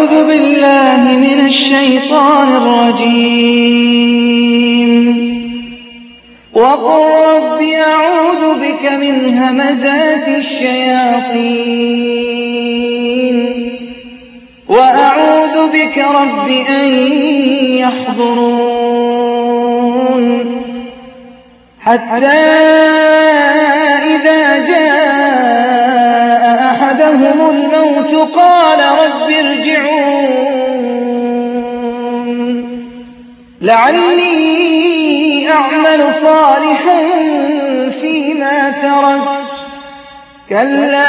أعوذ بالله من الشيطان الرجيم. وقل رب أعوذ بك من همزات الشياطين. وأعوذ بك رب أن يحضرون. حتى إذا جاء أحدهم الموت قال رب ارجعون. لعلي أعمل صالحا فيما ترك. كلا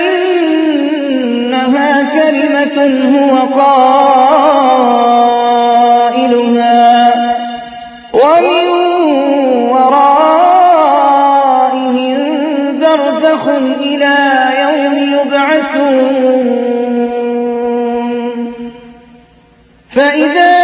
إنها كلمة هو قائلها. ومن ورائهم برزخ إلى يوم يبعثون. فإذا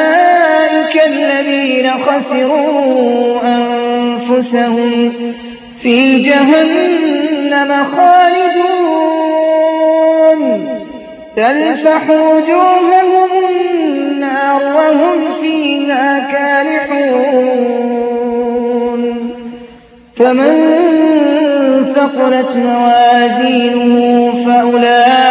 الذين خسروا أنفسهم في جهنم خالدون. تلفح وجوههم النار وهم فيها كالحون فمن ثقلت موازينه فأولئك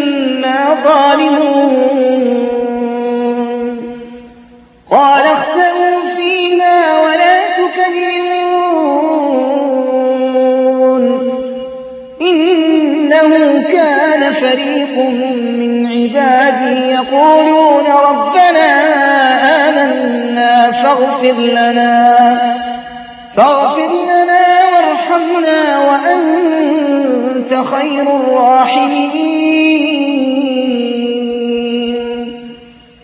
ظالمون قال اخسئوا فيها ولا تكلمون. إنه كان فريق من عبادي يقولون ربنا آمنا فاغفر لنا. فاغفر لنا وارحمنا وأنت خير الراحمين.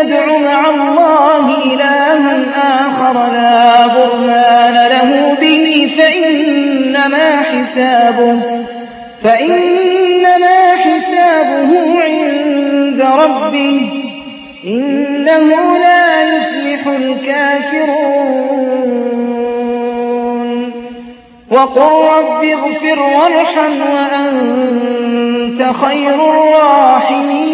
يدع مع الله إلها آخر لا برهان له به فإنما حسابه فإنما حسابه عند ربه إنه لا يفلح الكافرون. وقل رب اغفر وارحم وأنت خير الراحمين.